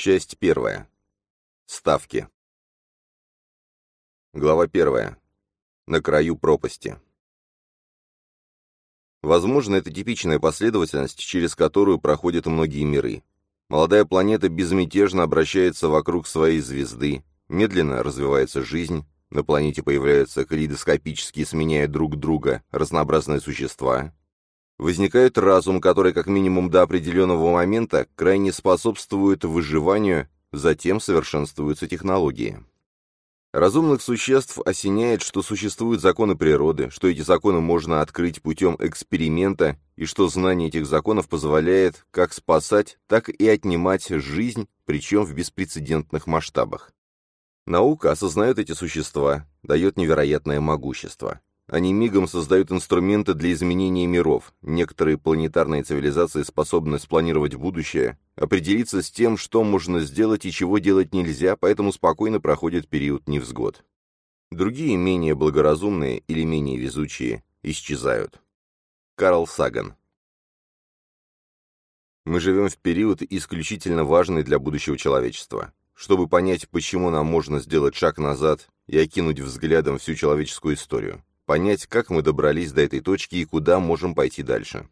Часть первая. Ставки. Глава первая. На краю пропасти. Возможно, это типичная последовательность, через которую проходят многие миры. Молодая планета безмятежно обращается вокруг своей звезды, медленно развивается жизнь, на планете появляются калейдоскопически, сменяя друг друга, разнообразные существа, Возникает разум, который как минимум до определенного момента крайне способствует выживанию, затем совершенствуются технологии. Разумных существ осеняет, что существуют законы природы, что эти законы можно открыть путем эксперимента, и что знание этих законов позволяет как спасать, так и отнимать жизнь, причем в беспрецедентных масштабах. Наука осознает эти существа, дает невероятное могущество. Они мигом создают инструменты для изменения миров. Некоторые планетарные цивилизации способны спланировать будущее, определиться с тем, что можно сделать и чего делать нельзя, поэтому спокойно проходит период невзгод. Другие, менее благоразумные или менее везучие, исчезают. Карл Саган Мы живем в период исключительно важный для будущего человечества. Чтобы понять, почему нам можно сделать шаг назад и окинуть взглядом всю человеческую историю, понять, как мы добрались до этой точки и куда можем пойти дальше.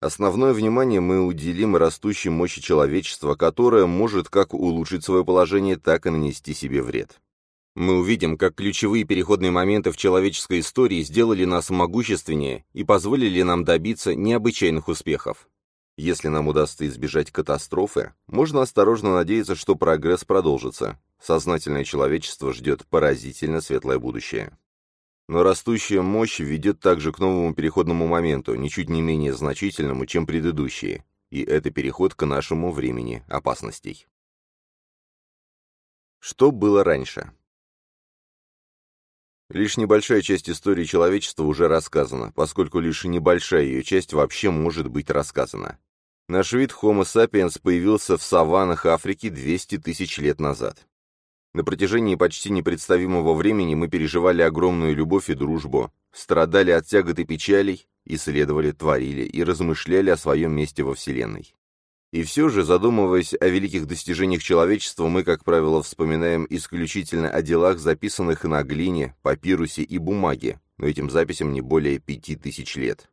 Основное внимание мы уделим растущей мощи человечества, которое может как улучшить свое положение, так и нанести себе вред. Мы увидим, как ключевые переходные моменты в человеческой истории сделали нас могущественнее и позволили нам добиться необычайных успехов. Если нам удастся избежать катастрофы, можно осторожно надеяться, что прогресс продолжится. Сознательное человечество ждет поразительно светлое будущее. Но растущая мощь ведет также к новому переходному моменту, ничуть не менее значительному, чем предыдущие, и это переход к нашему времени опасностей. Что было раньше? Лишь небольшая часть истории человечества уже рассказана, поскольку лишь небольшая ее часть вообще может быть рассказана. Наш вид Homo sapiens появился в саваннах Африки 200 тысяч лет назад. На протяжении почти непредставимого времени мы переживали огромную любовь и дружбу, страдали от тягот и печалей, исследовали, творили и размышляли о своем месте во Вселенной. И все же, задумываясь о великих достижениях человечества, мы, как правило, вспоминаем исключительно о делах, записанных на глине, папирусе и бумаге, но этим записям не более пяти тысяч лет.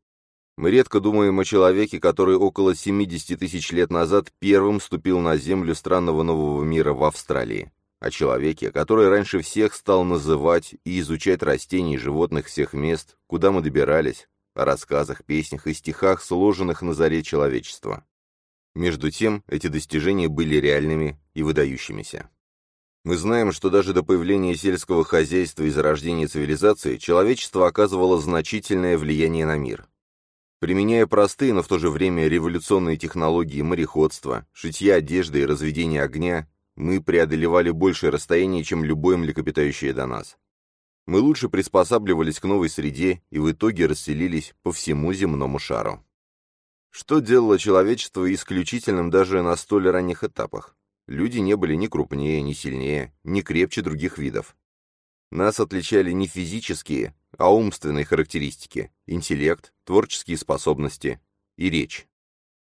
Мы редко думаем о человеке, который около 70 тысяч лет назад первым ступил на землю странного нового мира в Австралии о человеке, который раньше всех стал называть и изучать растений и животных всех мест, куда мы добирались, о рассказах, песнях и стихах, сложенных на заре человечества. Между тем, эти достижения были реальными и выдающимися. Мы знаем, что даже до появления сельского хозяйства и зарождения цивилизации человечество оказывало значительное влияние на мир. Применяя простые, но в то же время революционные технологии мореходства, шитья одежды и разведения огня, мы преодолевали большее расстояние, чем любое млекопитающее до нас. Мы лучше приспосабливались к новой среде и в итоге расселились по всему земному шару. Что делало человечество исключительным даже на столь ранних этапах? Люди не были ни крупнее, ни сильнее, ни крепче других видов. Нас отличали не физические, а умственные характеристики, интеллект, творческие способности и речь.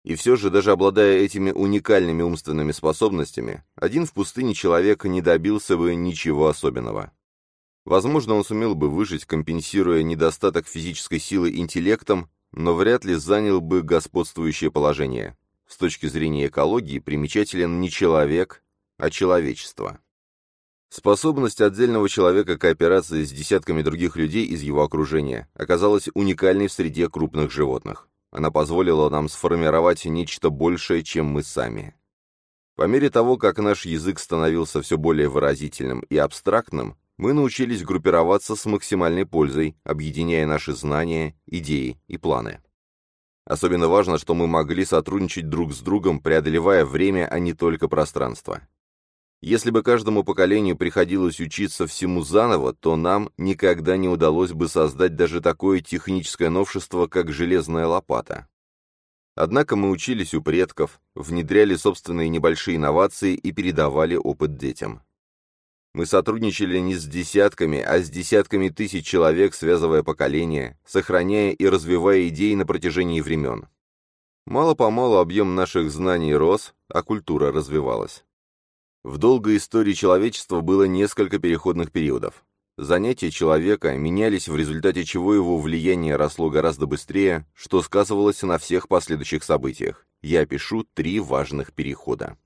И все же, даже обладая этими уникальными умственными способностями, один в пустыне человек не добился бы ничего особенного. Возможно, он сумел бы выжить, компенсируя недостаток физической силы интеллектом, но вряд ли занял бы господствующее положение. С точки зрения экологии примечателен не человек, а человечество. Способность отдельного человека кооперации с десятками других людей из его окружения оказалась уникальной в среде крупных животных. Она позволила нам сформировать нечто большее, чем мы сами. По мере того, как наш язык становился все более выразительным и абстрактным, мы научились группироваться с максимальной пользой, объединяя наши знания, идеи и планы. Особенно важно, что мы могли сотрудничать друг с другом, преодолевая время, а не только пространство. Если бы каждому поколению приходилось учиться всему заново, то нам никогда не удалось бы создать даже такое техническое новшество, как железная лопата. Однако мы учились у предков, внедряли собственные небольшие инновации и передавали опыт детям. Мы сотрудничали не с десятками, а с десятками тысяч человек, связывая поколения, сохраняя и развивая идеи на протяжении времен. Мало-помалу объем наших знаний рос, а культура развивалась. В долгой истории человечества было несколько переходных периодов. Занятия человека менялись, в результате чего его влияние росло гораздо быстрее, что сказывалось на всех последующих событиях. Я опишу три важных перехода.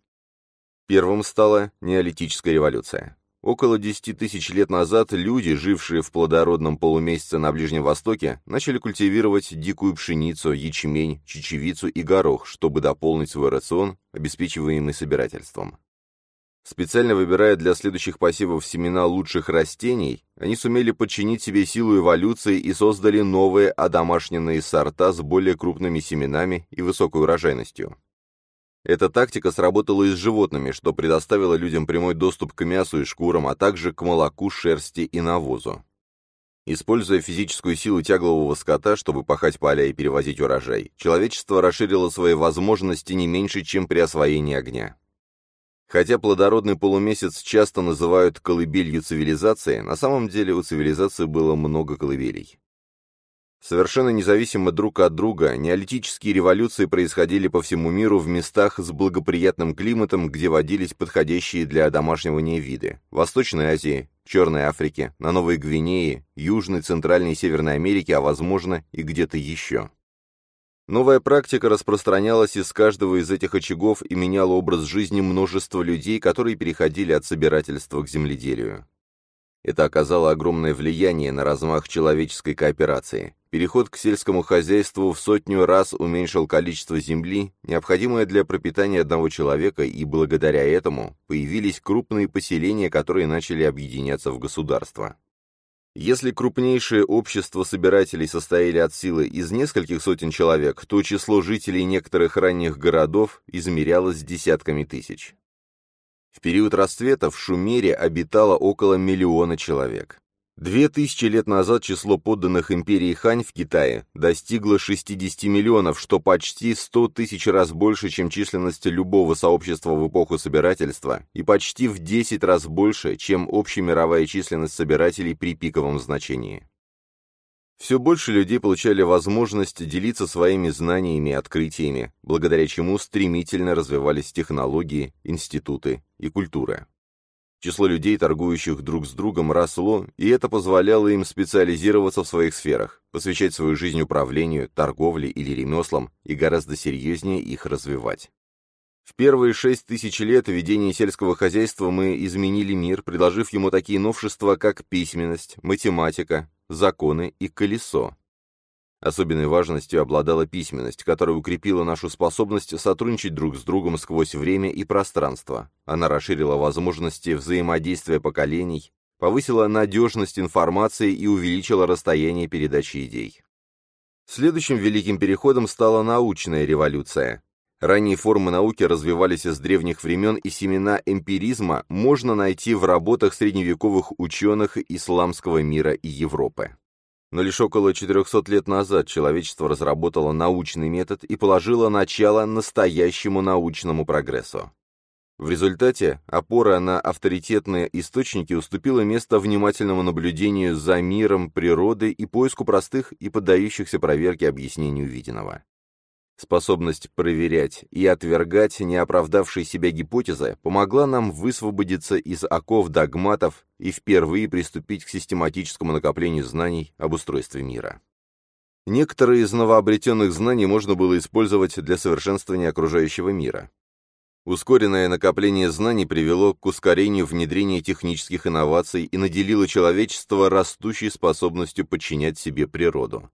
Первым стала неолитическая революция. Около 10 тысяч лет назад люди, жившие в плодородном полумесяце на Ближнем Востоке, начали культивировать дикую пшеницу, ячмень, чечевицу и горох, чтобы дополнить свой рацион, обеспечиваемый собирательством. Специально выбирая для следующих посевов семена лучших растений, они сумели подчинить себе силу эволюции и создали новые одомашненные сорта с более крупными семенами и высокой урожайностью. Эта тактика сработала и с животными, что предоставило людям прямой доступ к мясу и шкурам, а также к молоку, шерсти и навозу. Используя физическую силу тяглового скота, чтобы пахать поля и перевозить урожай, человечество расширило свои возможности не меньше, чем при освоении огня. Хотя плодородный полумесяц часто называют колыбелью цивилизации, на самом деле у цивилизации было много колыбелей. Совершенно независимо друг от друга, неолитические революции происходили по всему миру в местах с благоприятным климатом, где водились подходящие для домашнего виды – Восточной Азии, Черной Африке, на Новой Гвинее, Южной, Центральной и Северной Америке, а возможно и где-то еще. Новая практика распространялась из каждого из этих очагов и меняла образ жизни множества людей, которые переходили от собирательства к земледелию. Это оказало огромное влияние на размах человеческой кооперации. Переход к сельскому хозяйству в сотню раз уменьшил количество земли, необходимое для пропитания одного человека, и благодаря этому появились крупные поселения, которые начали объединяться в государства. Если крупнейшие общества собирателей состояли от силы из нескольких сотен человек, то число жителей некоторых ранних городов измерялось десятками тысяч. В период расцвета в Шумере обитало около миллиона человек. Две тысячи лет назад число подданных империи Хань в Китае достигло 60 миллионов, что почти 100 тысяч раз больше, чем численность любого сообщества в эпоху собирательства, и почти в 10 раз больше, чем общемировая численность собирателей при пиковом значении. Все больше людей получали возможность делиться своими знаниями и открытиями, благодаря чему стремительно развивались технологии, институты и культура. Число людей, торгующих друг с другом, росло, и это позволяло им специализироваться в своих сферах, посвящать свою жизнь управлению, торговле или ремеслам и гораздо серьезнее их развивать. В первые шесть тысяч лет ведения сельского хозяйства мы изменили мир, предложив ему такие новшества, как письменность, математика, законы и колесо. Особенной важностью обладала письменность, которая укрепила нашу способность сотрудничать друг с другом сквозь время и пространство. Она расширила возможности взаимодействия поколений, повысила надежность информации и увеличила расстояние передачи идей. Следующим великим переходом стала научная революция. Ранние формы науки развивались с древних времен, и семена эмпиризма можно найти в работах средневековых ученых исламского мира и Европы. Но лишь около 400 лет назад человечество разработало научный метод и положило начало настоящему научному прогрессу. В результате опора на авторитетные источники уступила место внимательному наблюдению за миром природы и поиску простых и поддающихся проверке объяснений увиденного. Способность проверять и отвергать неоправдавшие себя гипотезы помогла нам высвободиться из оков догматов и впервые приступить к систематическому накоплению знаний об устройстве мира. Некоторые из новообретенных знаний можно было использовать для совершенствования окружающего мира. Ускоренное накопление знаний привело к ускорению внедрения технических инноваций и наделило человечество растущей способностью подчинять себе природу.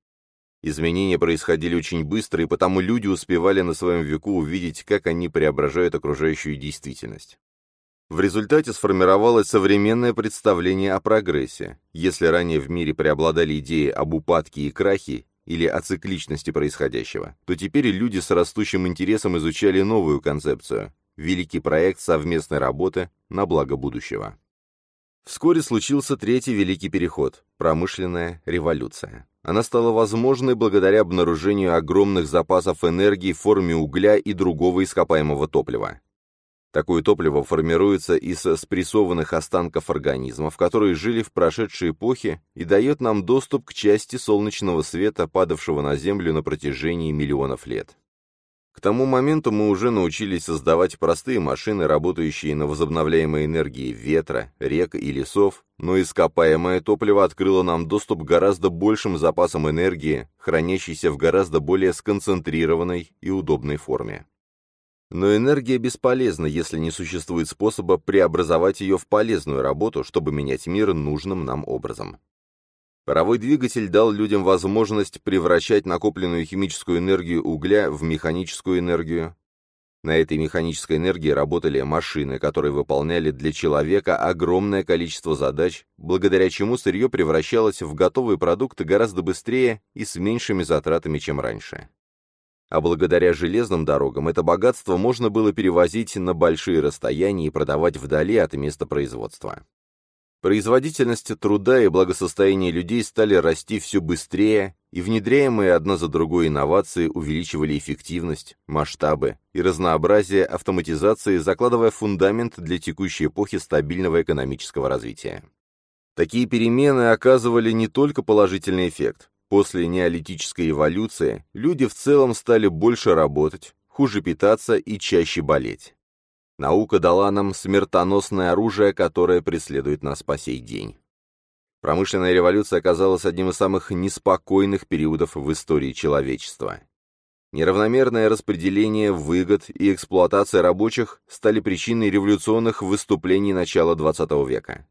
Изменения происходили очень быстро, и потому люди успевали на своем веку увидеть, как они преображают окружающую действительность. В результате сформировалось современное представление о прогрессе. Если ранее в мире преобладали идеи об упадке и крахе, или о цикличности происходящего, то теперь люди с растущим интересом изучали новую концепцию – великий проект совместной работы на благо будущего. Вскоре случился третий великий переход – промышленная революция. Она стала возможной благодаря обнаружению огромных запасов энергии в форме угля и другого ископаемого топлива. Такое топливо формируется из спрессованных останков организмов, которые жили в прошедшей эпохе, и дает нам доступ к части солнечного света, падавшего на Землю на протяжении миллионов лет. К тому моменту мы уже научились создавать простые машины, работающие на возобновляемой энергии ветра, рек и лесов, но ископаемое топливо открыло нам доступ к гораздо большим запасам энергии, хранящейся в гораздо более сконцентрированной и удобной форме. Но энергия бесполезна, если не существует способа преобразовать ее в полезную работу, чтобы менять мир нужным нам образом. Паровой двигатель дал людям возможность превращать накопленную химическую энергию угля в механическую энергию. На этой механической энергии работали машины, которые выполняли для человека огромное количество задач, благодаря чему сырье превращалось в готовые продукты гораздо быстрее и с меньшими затратами, чем раньше. А благодаря железным дорогам это богатство можно было перевозить на большие расстояния и продавать вдали от места производства. Производительность труда и благосостояние людей стали расти все быстрее, и внедряемые одна за другой инновации увеличивали эффективность, масштабы и разнообразие автоматизации, закладывая фундамент для текущей эпохи стабильного экономического развития. Такие перемены оказывали не только положительный эффект. После неолитической эволюции люди в целом стали больше работать, хуже питаться и чаще болеть. Наука дала нам смертоносное оружие, которое преследует нас по сей день. Промышленная революция оказалась одним из самых неспокойных периодов в истории человечества. Неравномерное распределение выгод и эксплуатация рабочих стали причиной революционных выступлений начала XX века.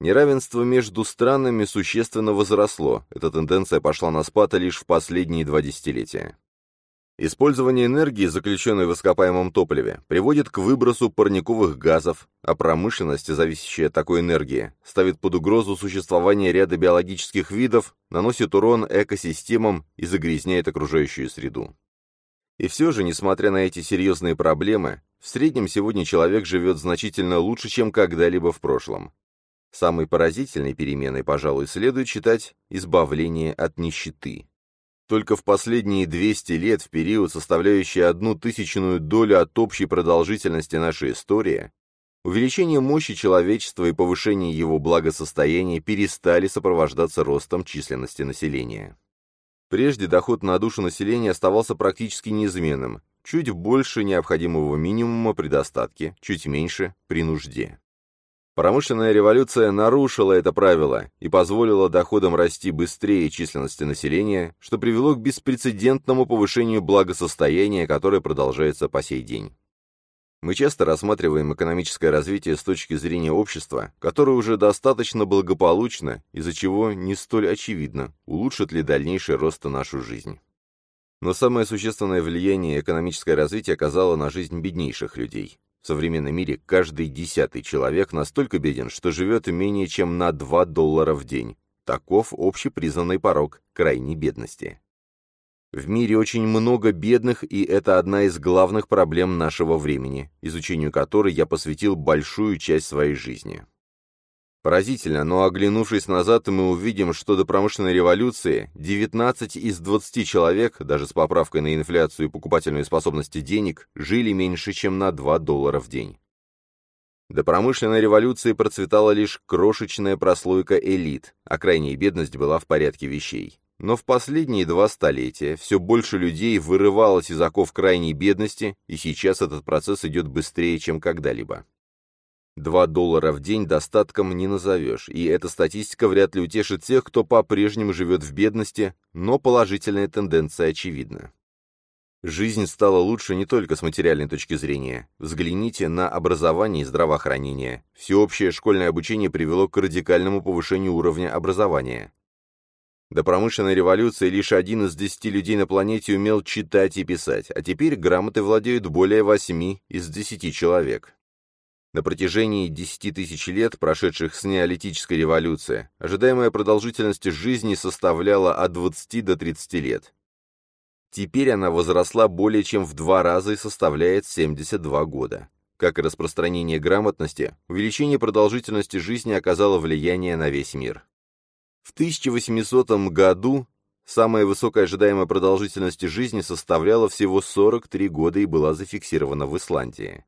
Неравенство между странами существенно возросло, эта тенденция пошла на спад лишь в последние два десятилетия. Использование энергии, заключенной в ископаемом топливе, приводит к выбросу парниковых газов, а промышленность, зависящая от такой энергии, ставит под угрозу существование ряда биологических видов, наносит урон экосистемам и загрязняет окружающую среду. И все же, несмотря на эти серьезные проблемы, в среднем сегодня человек живет значительно лучше, чем когда-либо в прошлом. Самой поразительной переменой, пожалуй, следует считать избавление от нищеты. Только в последние 200 лет, в период, составляющий одну тысячную долю от общей продолжительности нашей истории, увеличение мощи человечества и повышение его благосостояния перестали сопровождаться ростом численности населения. Прежде доход на душу населения оставался практически неизменным, чуть больше необходимого минимума при достатке, чуть меньше при нужде. Промышленная революция нарушила это правило и позволила доходам расти быстрее численности населения, что привело к беспрецедентному повышению благосостояния, которое продолжается по сей день. Мы часто рассматриваем экономическое развитие с точки зрения общества, которое уже достаточно благополучно, из-за чего не столь очевидно, улучшит ли дальнейший рост нашу жизнь. Но самое существенное влияние экономическое развитие оказало на жизнь беднейших людей. В современном мире каждый десятый человек настолько беден, что живет менее чем на 2 доллара в день. Таков общепризнанный порог крайней бедности. В мире очень много бедных, и это одна из главных проблем нашего времени, изучению которой я посвятил большую часть своей жизни. Поразительно, но оглянувшись назад, мы увидим, что до промышленной революции 19 из 20 человек, даже с поправкой на инфляцию и покупательную способность денег, жили меньше, чем на 2 доллара в день. До промышленной революции процветала лишь крошечная прослойка элит, а крайняя бедность была в порядке вещей. Но в последние два столетия все больше людей вырывалось из оков крайней бедности, и сейчас этот процесс идет быстрее, чем когда-либо. Два доллара в день достатком не назовешь, и эта статистика вряд ли утешит тех, кто по-прежнему живет в бедности, но положительная тенденция очевидна. Жизнь стала лучше не только с материальной точки зрения. Взгляните на образование и здравоохранение. Всеобщее школьное обучение привело к радикальному повышению уровня образования. До промышленной революции лишь один из десяти людей на планете умел читать и писать, а теперь грамотой владеют более восьми из десяти человек. На протяжении 10 тысяч лет, прошедших с неолитической революции, ожидаемая продолжительность жизни составляла от 20 до 30 лет. Теперь она возросла более чем в два раза и составляет 72 года. Как и распространение грамотности, увеличение продолжительности жизни оказало влияние на весь мир. В 1800 году самая высокая ожидаемая продолжительность жизни составляла всего 43 года и была зафиксирована в Исландии.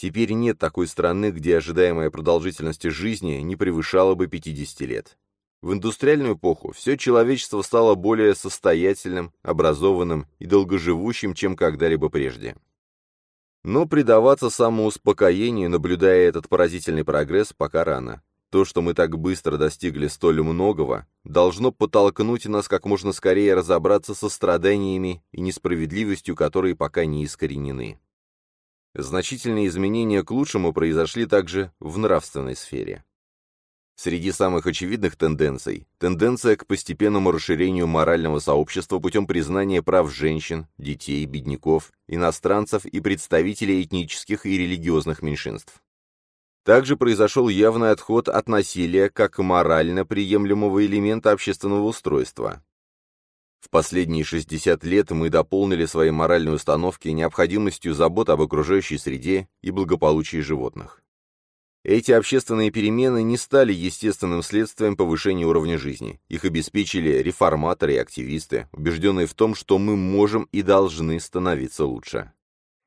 Теперь нет такой страны, где ожидаемая продолжительность жизни не превышала бы 50 лет. В индустриальную эпоху все человечество стало более состоятельным, образованным и долгоживущим, чем когда-либо прежде. Но предаваться самоуспокоению, наблюдая этот поразительный прогресс, пока рано. То, что мы так быстро достигли столь многого, должно подтолкнуть нас как можно скорее разобраться со страданиями и несправедливостью, которые пока не искоренены. Значительные изменения к лучшему произошли также в нравственной сфере. Среди самых очевидных тенденций – тенденция к постепенному расширению морального сообщества путем признания прав женщин, детей, бедняков, иностранцев и представителей этнических и религиозных меньшинств. Также произошел явный отход от насилия как морально приемлемого элемента общественного устройства. В последние 60 лет мы дополнили свои моральные установки необходимостью забот об окружающей среде и благополучии животных. Эти общественные перемены не стали естественным следствием повышения уровня жизни. Их обеспечили реформаторы и активисты, убежденные в том, что мы можем и должны становиться лучше.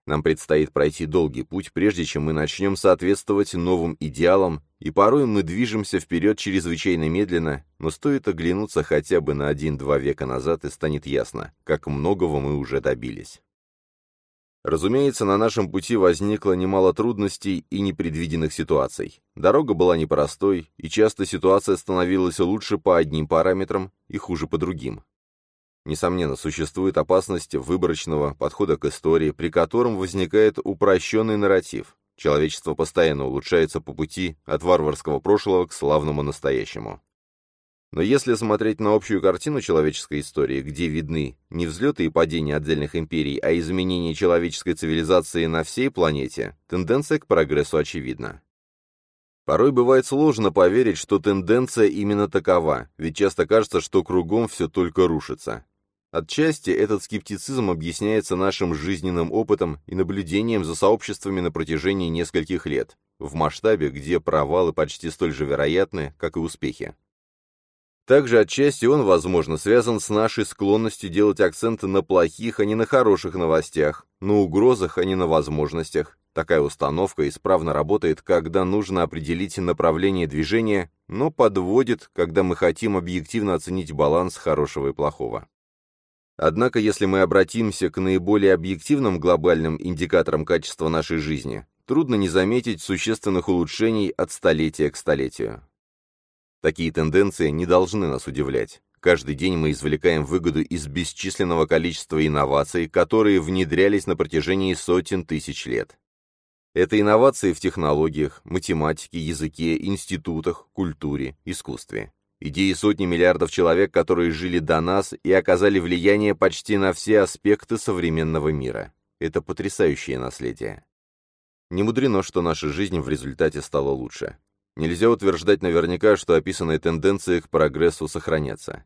Нам предстоит пройти долгий путь, прежде чем мы начнем соответствовать новым идеалам, и порой мы движемся вперед чрезвычайно медленно, но стоит оглянуться хотя бы на один-два века назад, и станет ясно, как многого мы уже добились. Разумеется, на нашем пути возникло немало трудностей и непредвиденных ситуаций. Дорога была непростой, и часто ситуация становилась лучше по одним параметрам и хуже по другим. Несомненно, существует опасность выборочного подхода к истории, при котором возникает упрощенный нарратив. Человечество постоянно улучшается по пути от варварского прошлого к славному настоящему. Но если смотреть на общую картину человеческой истории, где видны не взлеты и падения отдельных империй, а изменения человеческой цивилизации на всей планете, тенденция к прогрессу очевидна. Порой бывает сложно поверить, что тенденция именно такова, ведь часто кажется, что кругом все только рушится. Отчасти этот скептицизм объясняется нашим жизненным опытом и наблюдением за сообществами на протяжении нескольких лет, в масштабе, где провалы почти столь же вероятны, как и успехи. Также отчасти он, возможно, связан с нашей склонностью делать акценты на плохих, а не на хороших новостях, на угрозах, а не на возможностях. Такая установка исправно работает, когда нужно определить направление движения, но подводит, когда мы хотим объективно оценить баланс хорошего и плохого. Однако, если мы обратимся к наиболее объективным глобальным индикаторам качества нашей жизни, трудно не заметить существенных улучшений от столетия к столетию. Такие тенденции не должны нас удивлять. Каждый день мы извлекаем выгоду из бесчисленного количества инноваций, которые внедрялись на протяжении сотен тысяч лет. Это инновации в технологиях, математике, языке, институтах, культуре, искусстве. Идеи сотни миллиардов человек, которые жили до нас и оказали влияние почти на все аспекты современного мира. Это потрясающее наследие. Не мудрено, что наша жизнь в результате стала лучше. Нельзя утверждать наверняка, что описанные тенденции к прогрессу сохранятся.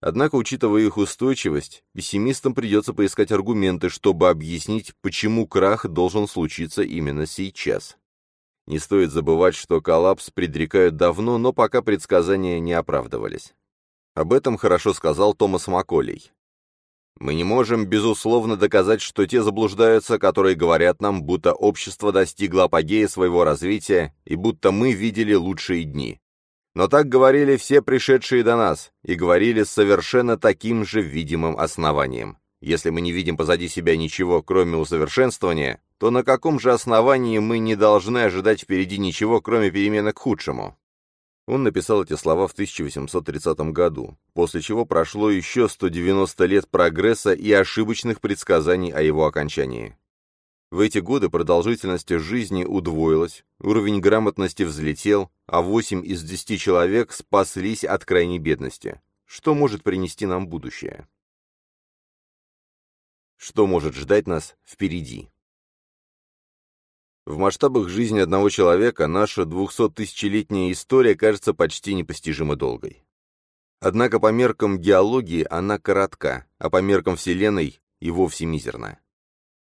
Однако, учитывая их устойчивость, пессимистам придется поискать аргументы, чтобы объяснить, почему крах должен случиться именно сейчас. Не стоит забывать, что коллапс предрекают давно, но пока предсказания не оправдывались. Об этом хорошо сказал Томас Макколей. Мы не можем, безусловно, доказать, что те заблуждаются, которые говорят нам, будто общество достигло апогея своего развития и будто мы видели лучшие дни. Но так говорили все пришедшие до нас, и говорили с совершенно таким же видимым основанием. Если мы не видим позади себя ничего, кроме усовершенствования, то на каком же основании мы не должны ожидать впереди ничего, кроме перемены к худшему? Он написал эти слова в 1830 году, после чего прошло еще 190 лет прогресса и ошибочных предсказаний о его окончании. В эти годы продолжительность жизни удвоилась, уровень грамотности взлетел, а 8 из 10 человек спаслись от крайней бедности. Что может принести нам будущее? Что может ждать нас впереди? В масштабах жизни одного человека наша 200-тысячелетняя история кажется почти непостижимо долгой. Однако по меркам геологии она коротка, а по меркам Вселенной и вовсе мизерна.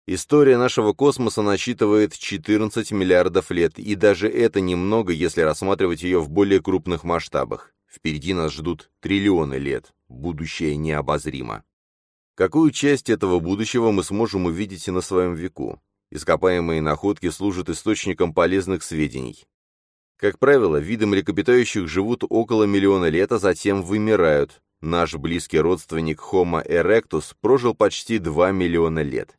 История нашего космоса насчитывает 14 миллиардов лет, и даже это немного, если рассматривать ее в более крупных масштабах. Впереди нас ждут триллионы лет, будущее необозримо. Какую часть этого будущего мы сможем увидеть на своем веку? Ископаемые находки служат источником полезных сведений. Как правило, виды млекопитающих живут около миллиона лет, а затем вымирают. Наш близкий родственник Homo erectus прожил почти 2 миллиона лет.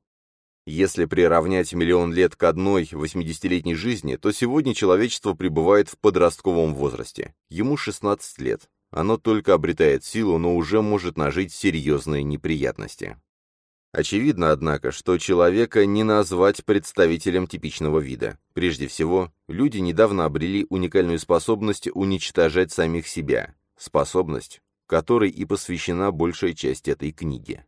Если приравнять миллион лет к одной 80-летней жизни, то сегодня человечество пребывает в подростковом возрасте. Ему 16 лет. Оно только обретает силу, но уже может нажить серьезные неприятности. Очевидно, однако, что человека не назвать представителем типичного вида. Прежде всего, люди недавно обрели уникальную способность уничтожать самих себя, способность, которой и посвящена большая часть этой книги.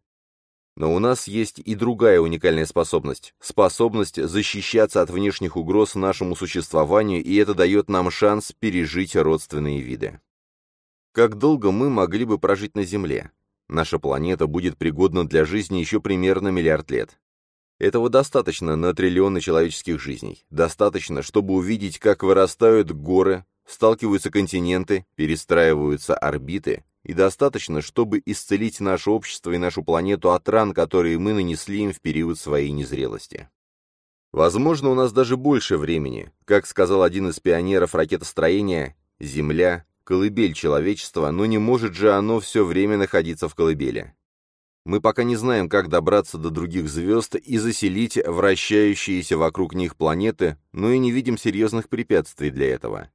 Но у нас есть и другая уникальная способность – способность защищаться от внешних угроз нашему существованию, и это дает нам шанс пережить родственные виды. Как долго мы могли бы прожить на Земле? Наша планета будет пригодна для жизни еще примерно миллиард лет. Этого достаточно на триллионы человеческих жизней. Достаточно, чтобы увидеть, как вырастают горы, сталкиваются континенты, перестраиваются орбиты, и достаточно, чтобы исцелить наше общество и нашу планету от ран, которые мы нанесли им в период своей незрелости. Возможно, у нас даже больше времени. Как сказал один из пионеров ракетостроения, Земля — колыбель человечества, но не может же оно все время находиться в колыбели. Мы пока не знаем, как добраться до других звезд и заселить вращающиеся вокруг них планеты, но и не видим серьезных препятствий для этого.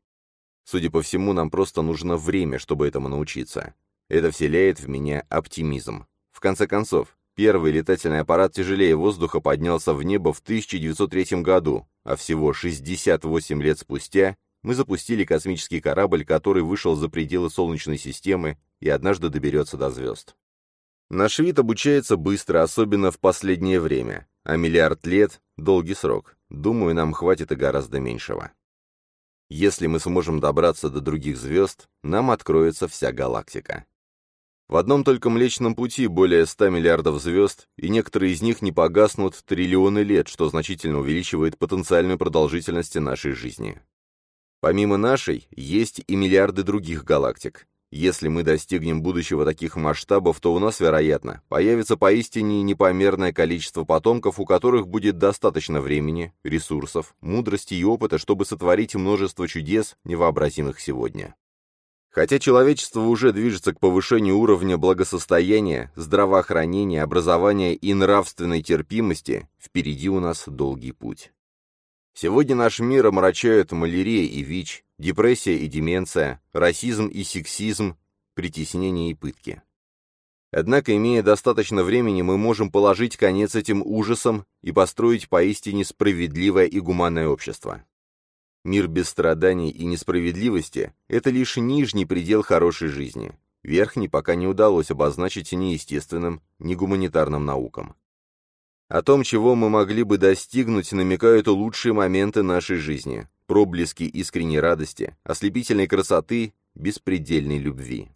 Судя по всему, нам просто нужно время, чтобы этому научиться. Это вселяет в меня оптимизм. В конце концов, первый летательный аппарат тяжелее воздуха поднялся в небо в 1903 году, а всего 68 лет спустя мы запустили космический корабль, который вышел за пределы Солнечной системы и однажды доберется до звезд. Наш вид обучается быстро, особенно в последнее время, а миллиард лет — долгий срок. Думаю, нам хватит и гораздо меньшего. Если мы сможем добраться до других звезд, нам откроется вся галактика. В одном только Млечном Пути более 100 миллиардов звезд, и некоторые из них не погаснут триллионы лет, что значительно увеличивает потенциальную продолжительность нашей жизни. Помимо нашей, есть и миллиарды других галактик. Если мы достигнем будущего таких масштабов, то у нас, вероятно, появится поистине непомерное количество потомков, у которых будет достаточно времени, ресурсов, мудрости и опыта, чтобы сотворить множество чудес, невообразимых сегодня. Хотя человечество уже движется к повышению уровня благосостояния, здравоохранения, образования и нравственной терпимости, впереди у нас долгий путь. Сегодня наш мир омрачают малярия и ВИЧ, депрессия и деменция, расизм и сексизм, притеснение и пытки. Однако, имея достаточно времени, мы можем положить конец этим ужасам и построить поистине справедливое и гуманное общество. Мир без страданий и несправедливости – это лишь нижний предел хорошей жизни. Верхний пока не удалось обозначить ни естественным, ни гуманитарным наукам. О том, чего мы могли бы достигнуть, намекают лучшие моменты нашей жизни, проблески искренней радости, ослепительной красоты, беспредельной любви.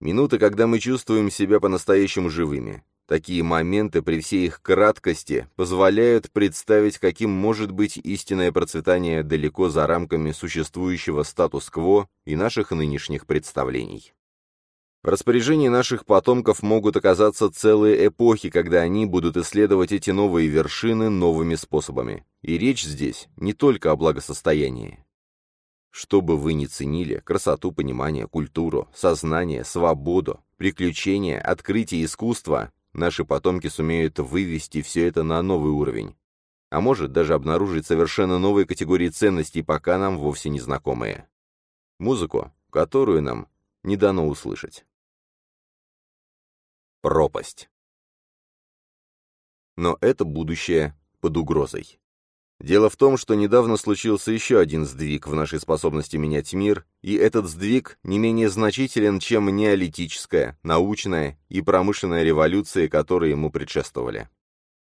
Минуты, когда мы чувствуем себя по-настоящему живыми. Такие моменты при всей их краткости позволяют представить, каким может быть истинное процветание далеко за рамками существующего статус-кво и наших нынешних представлений. В распоряжении наших потомков могут оказаться целые эпохи, когда они будут исследовать эти новые вершины новыми способами. И речь здесь не только о благосостоянии. Что бы вы ни ценили, красоту, понимание, культуру, сознание, свободу, приключения, открытие искусства, наши потомки сумеют вывести все это на новый уровень. А может даже обнаружить совершенно новые категории ценностей, пока нам вовсе не знакомые. Музыку, которую нам не дано услышать. Пропасть. Но это будущее под угрозой. Дело в том, что недавно случился еще один сдвиг в нашей способности менять мир, и этот сдвиг не менее значителен, чем неолитическая, научная и промышленная революции, которые ему предшествовали.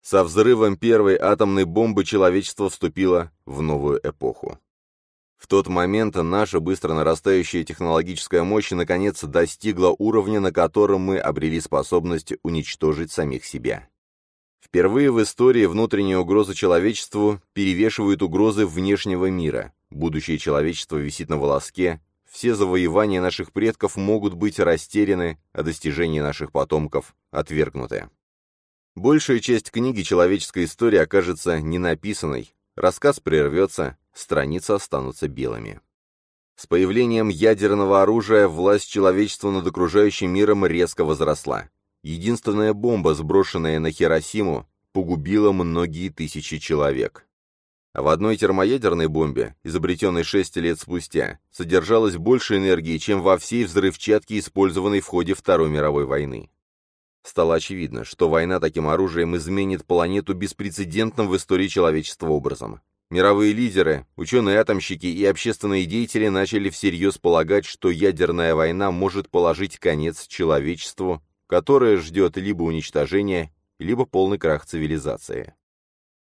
Со взрывом первой атомной бомбы человечество вступило в новую эпоху. В тот момент наша быстро нарастающая технологическая мощь наконец достигла уровня, на котором мы обрели способность уничтожить самих себя. Впервые в истории внутренние угрозы человечеству перевешивают угрозы внешнего мира. Будущее человечества висит на волоске, все завоевания наших предков могут быть растеряны, а достижения наших потомков отвергнуты. Большая часть книги «Человеческая история» окажется ненаписанной, рассказ прервется, страницы останутся белыми. С появлением ядерного оружия власть человечества над окружающим миром резко возросла. Единственная бомба, сброшенная на Хиросиму, погубила многие тысячи человек. А в одной термоядерной бомбе, изобретенной 6 лет спустя, содержалось больше энергии, чем во всей взрывчатке, использованной в ходе Второй мировой войны. Стало очевидно, что война таким оружием изменит планету беспрецедентным в истории человечества образом. Мировые лидеры, ученые-атомщики и общественные деятели начали всерьез полагать, что ядерная война может положить конец человечеству, которое ждет либо уничтожения, либо полный крах цивилизации.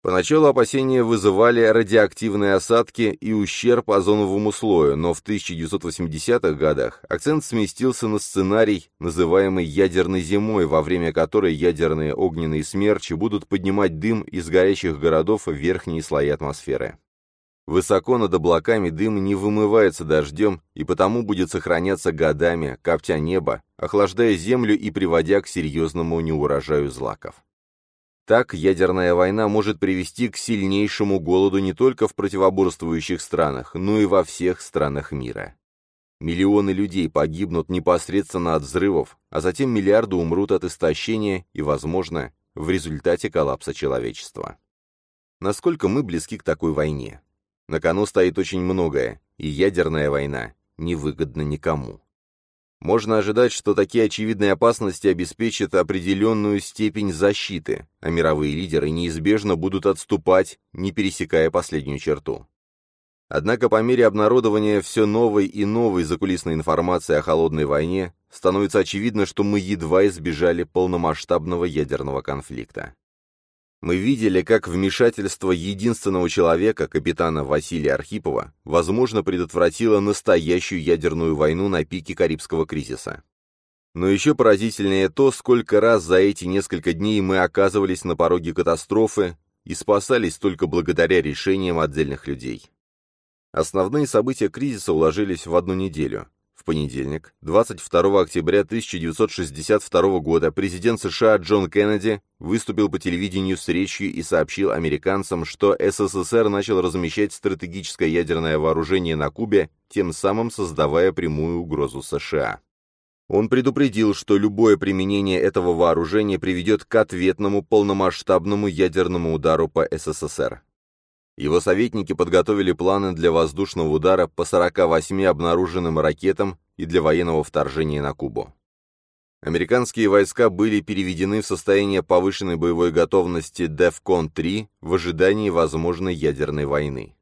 Поначалу опасения вызывали радиоактивные осадки и ущерб озоновому слою, но в 1980-х годах акцент сместился на сценарий, называемый «ядерной зимой», во время которой ядерные огненные смерчи будут поднимать дым из горящих городов в верхние слои атмосферы. Высоко над облаками дым не вымывается дождем и потому будет сохраняться годами, коптя небо, охлаждая землю и приводя к серьезному неурожаю злаков. Так, ядерная война может привести к сильнейшему голоду не только в противоборствующих странах, но и во всех странах мира. Миллионы людей погибнут непосредственно от взрывов, а затем миллиарды умрут от истощения и, возможно, в результате коллапса человечества. Насколько мы близки к такой войне? На кону стоит очень многое, и ядерная война невыгодна никому. Можно ожидать, что такие очевидные опасности обеспечат определенную степень защиты, а мировые лидеры неизбежно будут отступать, не пересекая последнюю черту. Однако по мере обнародования все новой и новой закулисной информации о холодной войне, становится очевидно, что мы едва избежали полномасштабного ядерного конфликта. Мы видели, как вмешательство единственного человека, капитана Василия Архипова, возможно, предотвратило настоящую ядерную войну на пике Карибского кризиса. Но еще поразительнее то, сколько раз за эти несколько дней мы оказывались на пороге катастрофы и спасались только благодаря решениям отдельных людей. Основные события кризиса уложились в одну неделю. В понедельник, 22 октября 1962 года, президент США Джон Кеннеди выступил по телевидению с речью и сообщил американцам, что СССР начал размещать стратегическое ядерное вооружение на Кубе, тем самым создавая прямую угрозу США. Он предупредил, что любое применение этого вооружения приведет к ответному полномасштабному ядерному удару по СССР. Его советники подготовили планы для воздушного удара по 48 обнаруженным ракетам и для военного вторжения на Кубу. Американские войска были переведены в состояние повышенной боевой готовности DEFCON-3 в ожидании возможной ядерной войны.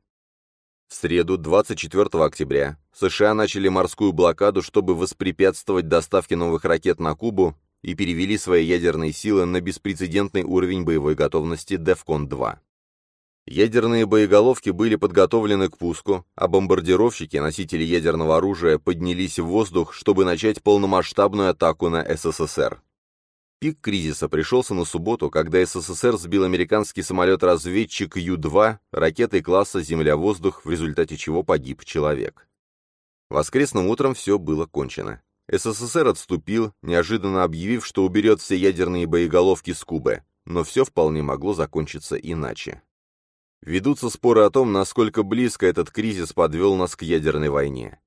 В среду, 24 октября, США начали морскую блокаду, чтобы воспрепятствовать доставке новых ракет на Кубу и перевели свои ядерные силы на беспрецедентный уровень боевой готовности DEFCON-2. Ядерные боеголовки были подготовлены к пуску, а бомбардировщики, носители ядерного оружия, поднялись в воздух, чтобы начать полномасштабную атаку на СССР. Пик кризиса пришелся на субботу, когда СССР сбил американский самолет-разведчик Ю-2 ракетой класса «Земля-воздух», в результате чего погиб человек. Воскресным утром все было кончено. СССР отступил, неожиданно объявив, что уберет все ядерные боеголовки с Кубы, но все вполне могло закончиться иначе. Ведутся споры о том, насколько близко этот кризис подвел нас к ядерной войне.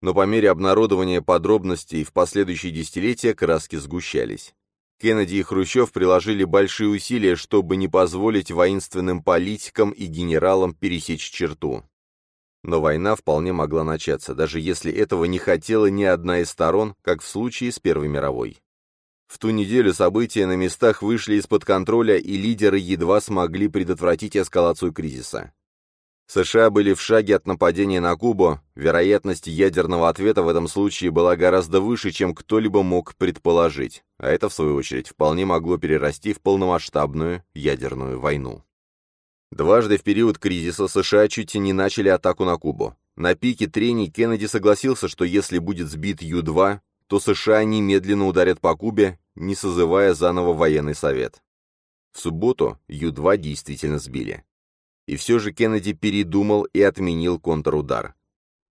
Но по мере обнародования подробностей в последующие десятилетия краски сгущались. Кеннеди и Хрущев приложили большие усилия, чтобы не позволить воинственным политикам и генералам пересечь черту. Но война вполне могла начаться, даже если этого не хотела ни одна из сторон, как в случае с Первой мировой. В ту неделю события на местах вышли из-под контроля, и лидеры едва смогли предотвратить эскалацию кризиса. США были в шаге от нападения на Кубу, вероятность ядерного ответа в этом случае была гораздо выше, чем кто-либо мог предположить, а это, в свою очередь, вполне могло перерасти в полномасштабную ядерную войну. Дважды в период кризиса США чуть не начали атаку на Кубу. На пике трений Кеннеди согласился, что если будет сбит Ю-2, то США немедленно ударят по Кубе, не созывая заново военный совет. В субботу Ю-2 действительно сбили. И все же Кеннеди передумал и отменил контрудар.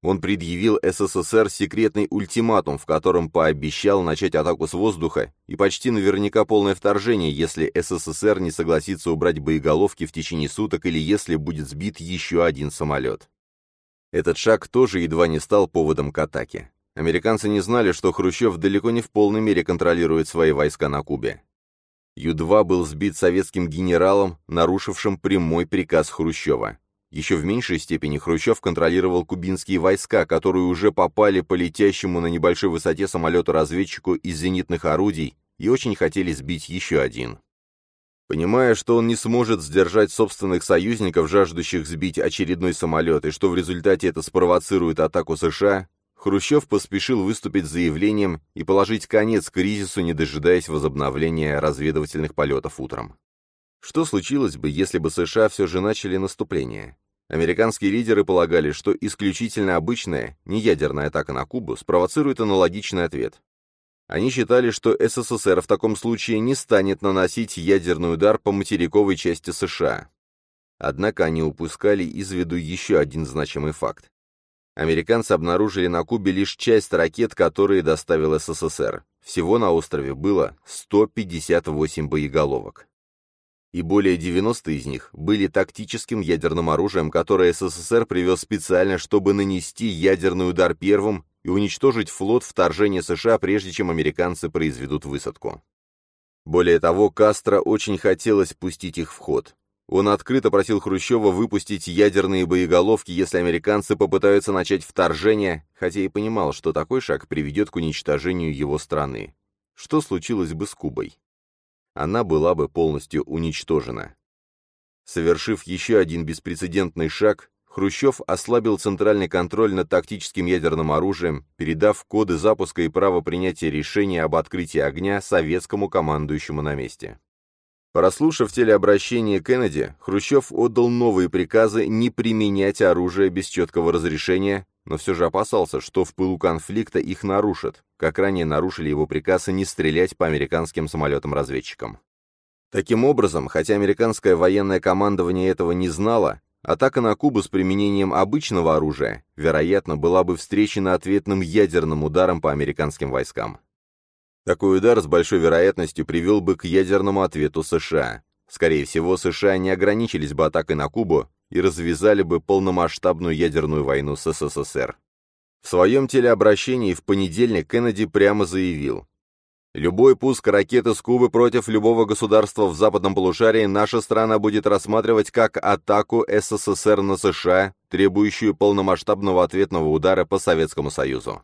Он предъявил СССР секретный ультиматум, в котором пообещал начать атаку с воздуха и почти наверняка полное вторжение, если СССР не согласится убрать боеголовки в течение суток или если будет сбит еще один самолет. Этот шаг тоже едва не стал поводом к атаке. Американцы не знали, что Хрущев далеко не в полной мере контролирует свои войска на Кубе. Ю-2 был сбит советским генералом, нарушившим прямой приказ Хрущева. Еще в меньшей степени Хрущев контролировал кубинские войска, которые уже попали по летящему на небольшой высоте самолету-разведчику из зенитных орудий и очень хотели сбить еще один. Понимая, что он не сможет сдержать собственных союзников, жаждущих сбить очередной самолет, и что в результате это спровоцирует атаку США, Хрущев поспешил выступить с заявлением и положить конец кризису, не дожидаясь возобновления разведывательных полетов утром. Что случилось бы, если бы США все же начали наступление? Американские лидеры полагали, что исключительно обычная, неядерная атака на Кубу спровоцирует аналогичный ответ. Они считали, что СССР в таком случае не станет наносить ядерный удар по материковой части США. Однако они упускали из виду еще один значимый факт. Американцы обнаружили на Кубе лишь часть ракет, которые доставил СССР. Всего на острове было 158 боеголовок. И более 90 из них были тактическим ядерным оружием, которое СССР привез специально, чтобы нанести ядерный удар первым и уничтожить флот вторжения США, прежде чем американцы произведут высадку. Более того, Кастро очень хотелось пустить их в ход. Он открыто просил Хрущева выпустить ядерные боеголовки, если американцы попытаются начать вторжение, хотя и понимал, что такой шаг приведет к уничтожению его страны. Что случилось бы с Кубой? Она была бы полностью уничтожена. Совершив еще один беспрецедентный шаг, Хрущев ослабил центральный контроль над тактическим ядерным оружием, передав коды запуска и право принятия решения об открытии огня советскому командующему на месте. Прослушав телеобращение Кеннеди, Хрущев отдал новые приказы не применять оружие без четкого разрешения, но все же опасался, что в пылу конфликта их нарушат, как ранее нарушили его приказы не стрелять по американским самолетам-разведчикам. Таким образом, хотя американское военное командование этого не знало, атака на Кубу с применением обычного оружия, вероятно, была бы встречена ответным ядерным ударом по американским войскам. Такой удар с большой вероятностью привел бы к ядерному ответу США. Скорее всего, США не ограничились бы атакой на Кубу и развязали бы полномасштабную ядерную войну с СССР. В своем телеобращении в понедельник Кеннеди прямо заявил, «Любой пуск ракеты с Кубы против любого государства в западном полушарии наша страна будет рассматривать как атаку СССР на США, требующую полномасштабного ответного удара по Советскому Союзу».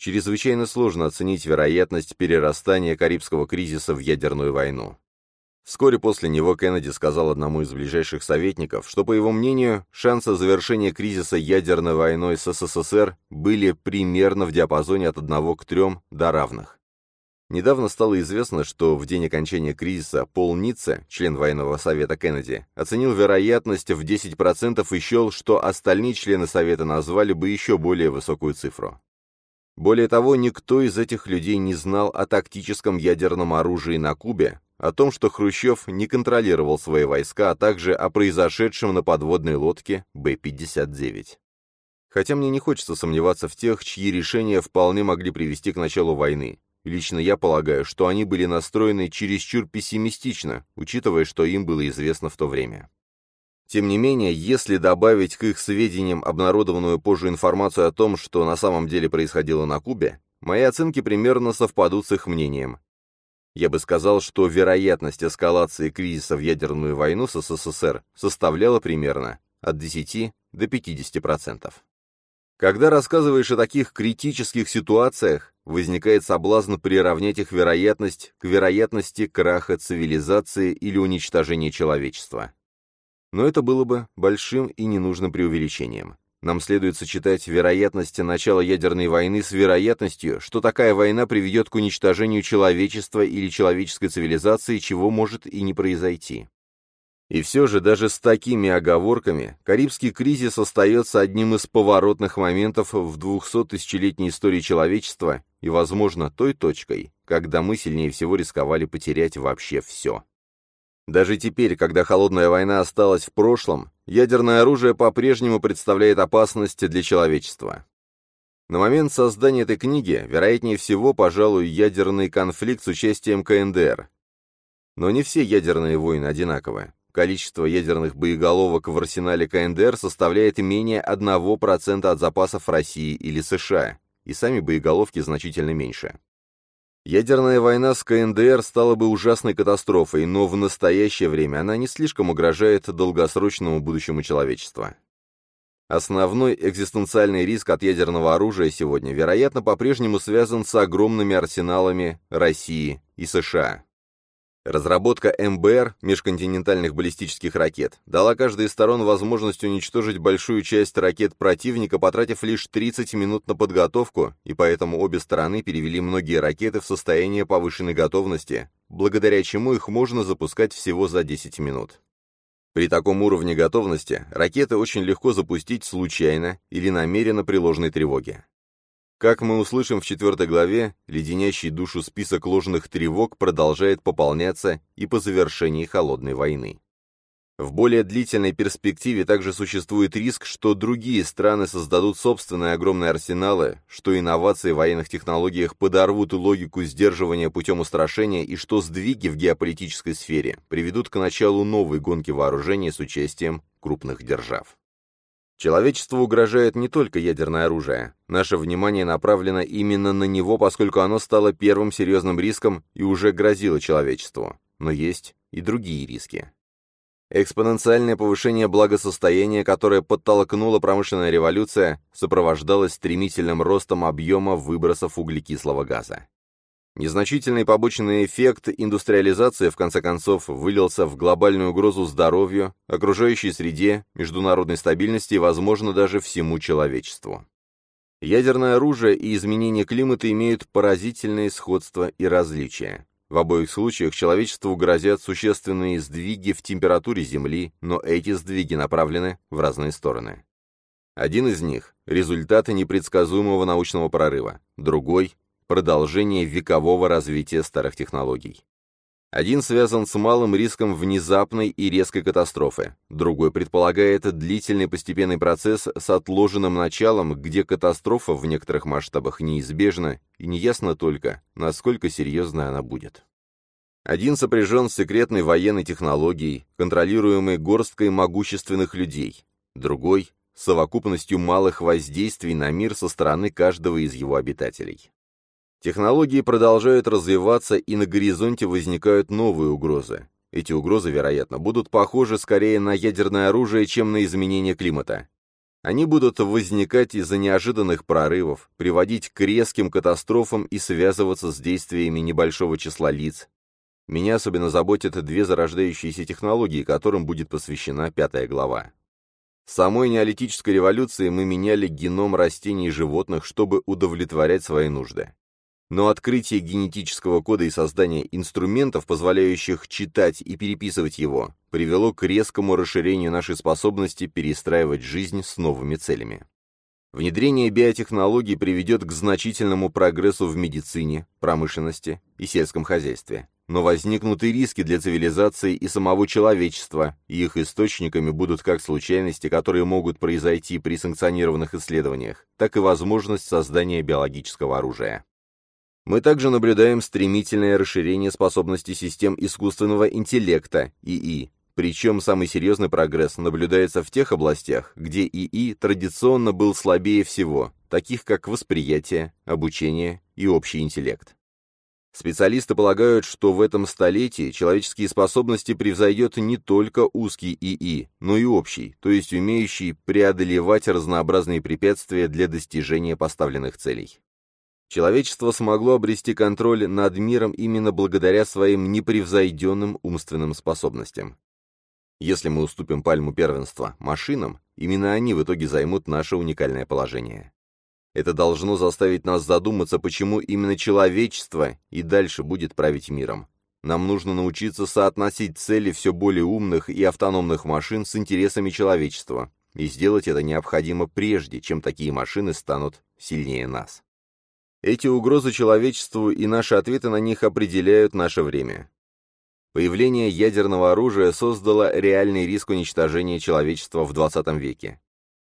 Чрезвычайно сложно оценить вероятность перерастания Карибского кризиса в ядерную войну. Вскоре после него Кеннеди сказал одному из ближайших советников, что, по его мнению, шансы завершения кризиса ядерной войной с СССР были примерно в диапазоне от 1 к 3 до равных. Недавно стало известно, что в день окончания кризиса Пол Ницце, член военного совета Кеннеди, оценил вероятность в 10% и счел, что остальные члены совета назвали бы еще более высокую цифру. Более того, никто из этих людей не знал о тактическом ядерном оружии на Кубе, о том, что Хрущев не контролировал свои войска, а также о произошедшем на подводной лодке Б-59. Хотя мне не хочется сомневаться в тех, чьи решения вполне могли привести к началу войны. Лично я полагаю, что они были настроены чересчур пессимистично, учитывая, что им было известно в то время. Тем не менее, если добавить к их сведениям обнародованную позже информацию о том, что на самом деле происходило на Кубе, мои оценки примерно совпадут с их мнением. Я бы сказал, что вероятность эскалации кризиса в ядерную войну с СССР составляла примерно от 10 до 50%. Когда рассказываешь о таких критических ситуациях, возникает соблазн приравнять их вероятность к вероятности краха цивилизации или уничтожения человечества. Но это было бы большим и ненужным преувеличением. Нам следует сочетать вероятность начала ядерной войны с вероятностью, что такая война приведет к уничтожению человечества или человеческой цивилизации, чего может и не произойти. И все же, даже с такими оговорками, Карибский кризис остается одним из поворотных моментов в 200-тысячелетней истории человечества и, возможно, той точкой, когда мы сильнее всего рисковали потерять вообще все. Даже теперь, когда холодная война осталась в прошлом, ядерное оружие по-прежнему представляет опасность для человечества. На момент создания этой книги, вероятнее всего, пожалуй, ядерный конфликт с участием КНДР. Но не все ядерные войны одинаковы. количество ядерных боеголовок в арсенале КНДР составляет менее 1% от запасов России или США, и сами боеголовки значительно меньше. Ядерная война с КНДР стала бы ужасной катастрофой, но в настоящее время она не слишком угрожает долгосрочному будущему человечества. Основной экзистенциальный риск от ядерного оружия сегодня, вероятно, по-прежнему связан с огромными арсеналами России и США. Разработка МБР, межконтинентальных баллистических ракет, дала каждой из сторон возможность уничтожить большую часть ракет противника, потратив лишь 30 минут на подготовку, и поэтому обе стороны перевели многие ракеты в состояние повышенной готовности, благодаря чему их можно запускать всего за 10 минут. При таком уровне готовности ракеты очень легко запустить случайно или намеренно при ложной тревоге. Как мы услышим в четвертой главе, леденящий душу список ложных тревог продолжает пополняться и по завершении Холодной войны. В более длительной перспективе также существует риск, что другие страны создадут собственные огромные арсеналы, что инновации в военных технологиях подорвут логику сдерживания путем устрашения и что сдвиги в геополитической сфере приведут к началу новой гонки вооружений с участием крупных держав. Человечеству угрожает не только ядерное оружие. Наше внимание направлено именно на него, поскольку оно стало первым серьезным риском и уже грозило человечеству. Но есть и другие риски. Экспоненциальное повышение благосостояния, которое подтолкнула промышленная революция, сопровождалось стремительным ростом объема выбросов углекислого газа. Незначительный побочный эффект индустриализации, в конце концов, вылился в глобальную угрозу здоровью, окружающей среде, международной стабильности и, возможно, даже всему человечеству. Ядерное оружие и изменение климата имеют поразительные сходства и различия. В обоих случаях человечеству грозят существенные сдвиги в температуре Земли, но эти сдвиги направлены в разные стороны. Один из них – результаты непредсказуемого научного прорыва, другой продолжение векового развития старых технологий. Один связан с малым риском внезапной и резкой катастрофы, другой предполагает длительный постепенный процесс с отложенным началом, где катастрофа в некоторых масштабах неизбежна, и неясно только, насколько серьезной она будет. Один сопряжен с секретной военной технологией, контролируемой горсткой могущественных людей, другой — совокупностью малых воздействий на мир со стороны каждого из его обитателей. Технологии продолжают развиваться, и на горизонте возникают новые угрозы. Эти угрозы, вероятно, будут похожи скорее на ядерное оружие, чем на изменение климата. Они будут возникать из-за неожиданных прорывов, приводить к резким катастрофам и связываться с действиями небольшого числа лиц. Меня особенно заботят две зарождающиеся технологии, которым будет посвящена пятая глава. С самой неолитической революции мы меняли геном растений и животных, чтобы удовлетворять свои нужды. Но открытие генетического кода и создание инструментов, позволяющих читать и переписывать его, привело к резкому расширению нашей способности перестраивать жизнь с новыми целями. Внедрение биотехнологий приведет к значительному прогрессу в медицине, промышленности и сельском хозяйстве. Но возникнут и риски для цивилизации и самого человечества, и их источниками будут как случайности, которые могут произойти при санкционированных исследованиях, так и возможность создания биологического оружия. Мы также наблюдаем стремительное расширение способностей систем искусственного интеллекта, ИИ, причем самый серьезный прогресс наблюдается в тех областях, где ИИ традиционно был слабее всего, таких как восприятие, обучение и общий интеллект. Специалисты полагают, что в этом столетии человеческие способности превзойдет не только узкий ИИ, но и общий, то есть умеющий преодолевать разнообразные препятствия для достижения поставленных целей. Человечество смогло обрести контроль над миром именно благодаря своим непревзойденным умственным способностям. Если мы уступим пальму первенства машинам, именно они в итоге займут наше уникальное положение. Это должно заставить нас задуматься, почему именно человечество и дальше будет править миром. Нам нужно научиться соотносить цели все более умных и автономных машин с интересами человечества, и сделать это необходимо прежде, чем такие машины станут сильнее нас. Эти угрозы человечеству и наши ответы на них определяют наше время. Появление ядерного оружия создало реальный риск уничтожения человечества в 20 веке.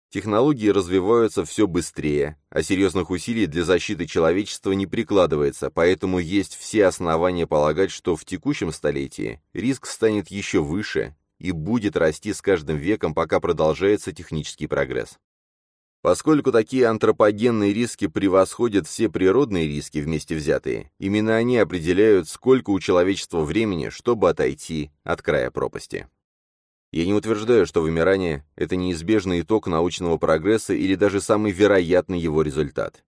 Технологии развиваются все быстрее, а серьезных усилий для защиты человечества не прикладывается, поэтому есть все основания полагать, что в текущем столетии риск станет еще выше, и будет расти с каждым веком, пока продолжается технический прогресс. Поскольку такие антропогенные риски превосходят все природные риски вместе взятые, именно они определяют, сколько у человечества времени, чтобы отойти от края пропасти. Я не утверждаю, что вымирание – это неизбежный итог научного прогресса или даже самый вероятный его результат.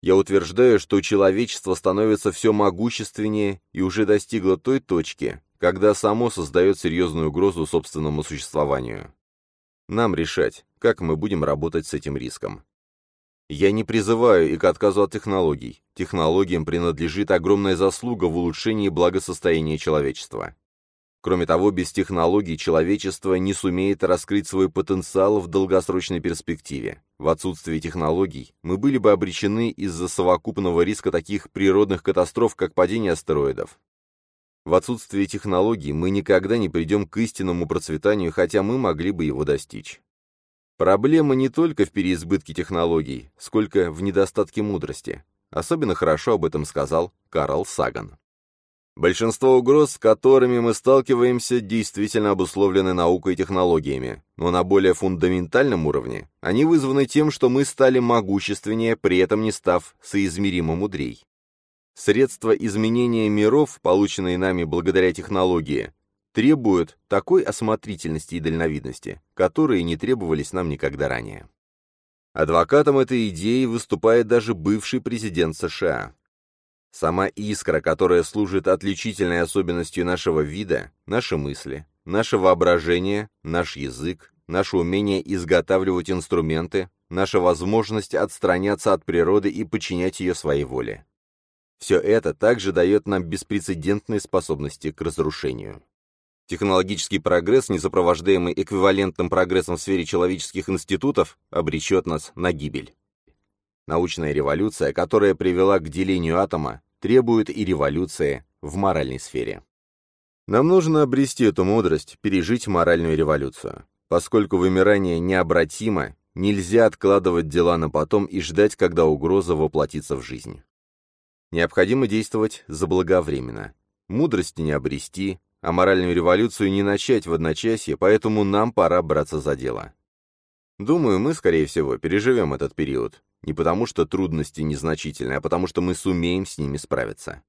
Я утверждаю, что человечество становится все могущественнее и уже достигло той точки, когда само создает серьезную угрозу собственному существованию. Нам решать, как мы будем работать с этим риском. Я не призываю и к отказу от технологий. Технологиям принадлежит огромная заслуга в улучшении благосостояния человечества. Кроме того, без технологий человечество не сумеет раскрыть свой потенциал в долгосрочной перспективе. В отсутствие технологий мы были бы обречены из-за совокупного риска таких природных катастроф, как падение астероидов, в отсутствие технологий мы никогда не придем к истинному процветанию, хотя мы могли бы его достичь. Проблема не только в переизбытке технологий, сколько в недостатке мудрости. Особенно хорошо об этом сказал Карл Саган. Большинство угроз, с которыми мы сталкиваемся, действительно обусловлены наукой и технологиями, но на более фундаментальном уровне они вызваны тем, что мы стали могущественнее, при этом не став соизмеримо мудрей. Средства изменения миров, полученные нами благодаря технологии, требуют такой осмотрительности и дальновидности, которые не требовались нам никогда ранее. Адвокатом этой идеи выступает даже бывший президент США. Сама искра, которая служит отличительной особенностью нашего вида, наши мысли, наше воображение, наш язык, наше умение изготавливать инструменты, наша возможность отстраняться от природы и подчинять ее своей воле. Все это также дает нам беспрецедентные способности к разрушению. Технологический прогресс, не сопровождаемый эквивалентным прогрессом в сфере человеческих институтов, обречет нас на гибель. Научная революция, которая привела к делению атома, требует и революции в моральной сфере. Нам нужно обрести эту мудрость, пережить моральную революцию. Поскольку вымирание необратимо, нельзя откладывать дела на потом и ждать, когда угроза воплотится в жизнь. Необходимо действовать заблаговременно. Мудрости не обрести, а моральную революцию не начать в одночасье, поэтому нам пора браться за дело. Думаю, мы, скорее всего, переживем этот период. Не потому, что трудности незначительны, а потому, что мы сумеем с ними справиться.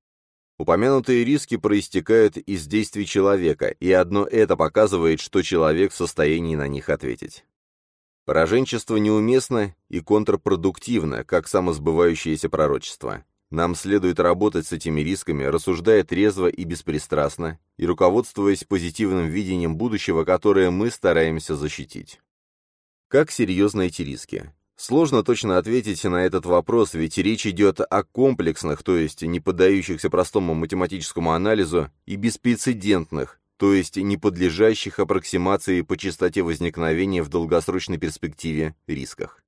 Упомянутые риски проистекают из действий человека, и одно это показывает, что человек в состоянии на них ответить. Пораженчество неуместно и контрпродуктивно, как самосбывающееся пророчество. Нам следует работать с этими рисками, рассуждая трезво и беспристрастно, и руководствуясь позитивным видением будущего, которое мы стараемся защитить. Как серьезны эти риски? Сложно точно ответить на этот вопрос, ведь речь идет о комплексных, то есть не поддающихся простому математическому анализу, и беспрецедентных, то есть не подлежащих аппроксимации по частоте возникновения в долгосрочной перспективе рисках.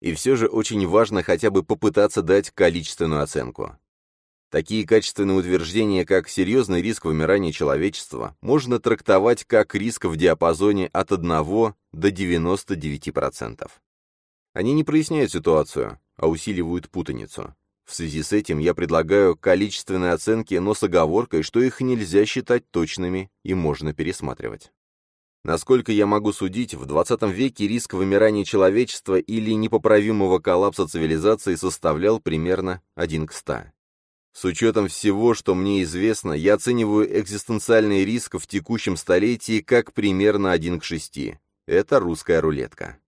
И все же очень важно хотя бы попытаться дать количественную оценку. Такие качественные утверждения, как серьезный риск вымирания человечества, можно трактовать как риск в диапазоне от 1 до 99%. Они не проясняют ситуацию, а усиливают путаницу. В связи с этим я предлагаю количественные оценки, но с оговоркой, что их нельзя считать точными и можно пересматривать. Насколько я могу судить, в 20 веке риск вымирания человечества или непоправимого коллапса цивилизации составлял примерно 1 к 100. С учетом всего, что мне известно, я оцениваю экзистенциальный риск в текущем столетии как примерно 1 к 6. Это русская рулетка.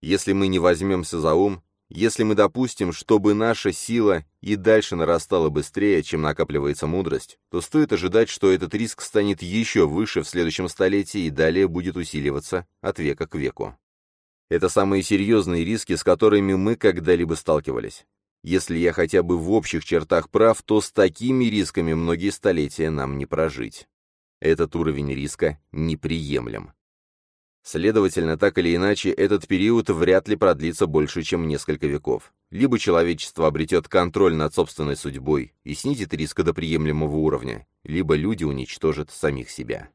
Если мы не возьмемся за ум, если мы допустим, чтобы наша сила и дальше нарастала быстрее, чем накапливается мудрость, то стоит ожидать, что этот риск станет еще выше в следующем столетии и далее будет усиливаться от века к веку. Это самые серьезные риски, с которыми мы когда-либо сталкивались. Если я хотя бы в общих чертах прав, то с такими рисками многие столетия нам не прожить. Этот уровень риска неприемлем. Следовательно, так или иначе, этот период вряд ли продлится больше, чем несколько веков. Либо человечество обретет контроль над собственной судьбой и снизит риск до приемлемого уровня, либо люди уничтожат самих себя.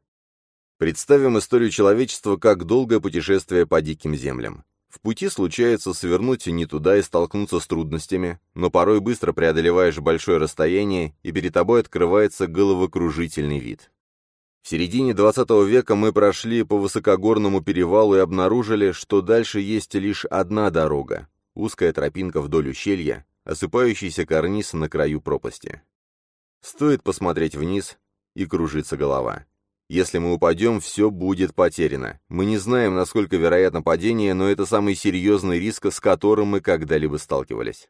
Представим историю человечества как долгое путешествие по диким землям. В пути случается свернуть не туда и столкнуться с трудностями, но порой быстро преодолеваешь большое расстояние, и перед тобой открывается головокружительный вид. В середине 20 века мы прошли по высокогорному перевалу и обнаружили, что дальше есть лишь одна дорога — узкая тропинка вдоль ущелья, осыпающийся карниз на краю пропасти. Стоит посмотреть вниз, и кружится голова. Если мы упадем, все будет потеряно. Мы не знаем, насколько вероятно падение, но это самый серьезный риск, с которым мы когда-либо сталкивались.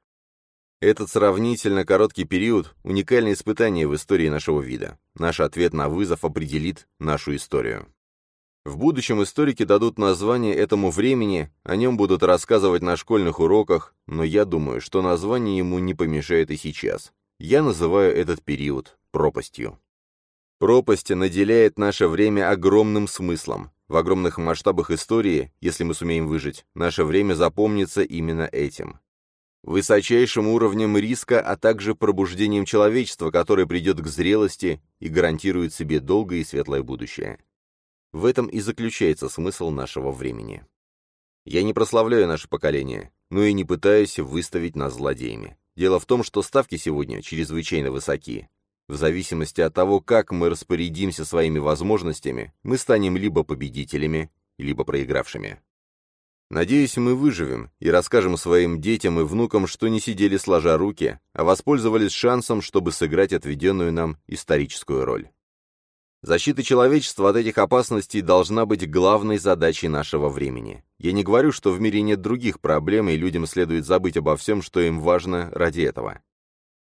Этот сравнительно короткий период – уникальное испытание в истории нашего вида. Наш ответ на вызов определит нашу историю. В будущем историки дадут название этому времени, о нем будут рассказывать на школьных уроках, но я думаю, что название ему не помешает и сейчас. Я называю этот период пропастью. Пропасть наделяет наше время огромным смыслом. В огромных масштабах истории, если мы сумеем выжить, наше время запомнится именно этим высочайшим уровнем риска, а также пробуждением человечества, которое придет к зрелости и гарантирует себе долгое и светлое будущее. В этом и заключается смысл нашего времени. Я не прославляю наше поколение, но и не пытаюсь выставить нас злодеями. Дело в том, что ставки сегодня чрезвычайно высоки. В зависимости от того, как мы распорядимся своими возможностями, мы станем либо победителями, либо проигравшими. Надеюсь, мы выживем и расскажем своим детям и внукам, что не сидели сложа руки, а воспользовались шансом, чтобы сыграть отведенную нам историческую роль. Защита человечества от этих опасностей должна быть главной задачей нашего времени. Я не говорю, что в мире нет других проблем, и людям следует забыть обо всем, что им важно ради этого.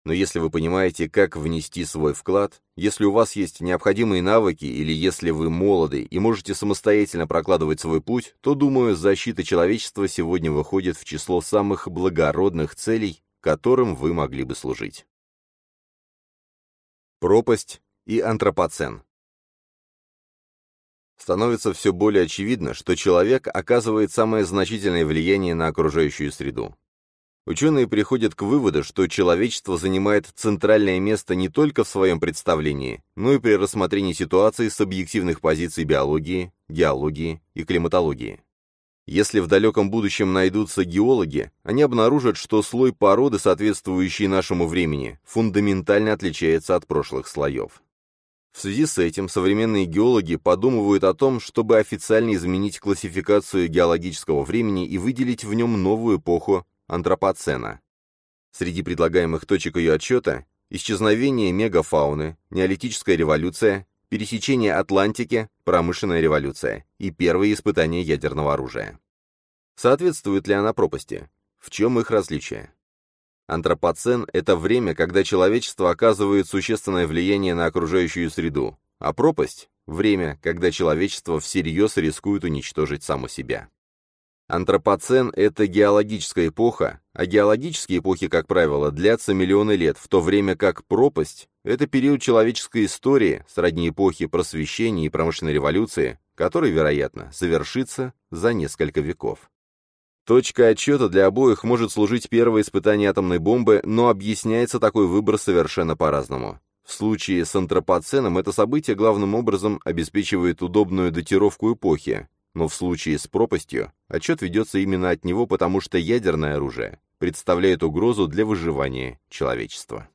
Но если вы понимаете, как внести свой вклад, если у вас есть необходимые навыки или если вы молоды и можете самостоятельно прокладывать свой путь, то, думаю, защита человечества сегодня выходит в число самых благородных целей, которым вы могли бы служить. Пропасть и антропоцен Становится все более очевидно, что человек оказывает самое значительное влияние на окружающую среду. Ученые приходят к выводу, что человечество занимает центральное место не только в своем представлении, но и при рассмотрении ситуации с объективных позиций биологии, геологии и климатологии. Если в далеком будущем найдутся геологи, они обнаружат, что слой породы, соответствующий нашему времени, фундаментально отличается от прошлых слоев. В связи с этим современные геологи подумывают о том, чтобы официально изменить классификацию геологического времени и выделить в нем новую эпоху антропоцена. Среди предлагаемых точек ее отчета – исчезновение мегафауны, неолитическая революция, пересечение Атлантики, промышленная революция и первые испытания ядерного оружия. Соответствует ли она пропасти? В чем их различие? Антропоцен – это время, когда человечество оказывает существенное влияние на окружающую среду, а пропасть – время, когда человечество всерьез рискует уничтожить само себя. Антропоцен – это геологическая эпоха, а геологические эпохи, как правило, длятся миллионы лет, в то время как пропасть – это период человеческой истории, сродни эпохи просвещения и промышленной революции, который, вероятно, завершится за несколько веков. Точка отчета для обоих может служить первое испытание атомной бомбы, но объясняется такой выбор совершенно по-разному. В случае с антропоценом это событие главным образом обеспечивает удобную датировку эпохи, но в случае с пропастью отчет ведется именно от него, потому что ядерное оружие представляет угрозу для выживания человечества.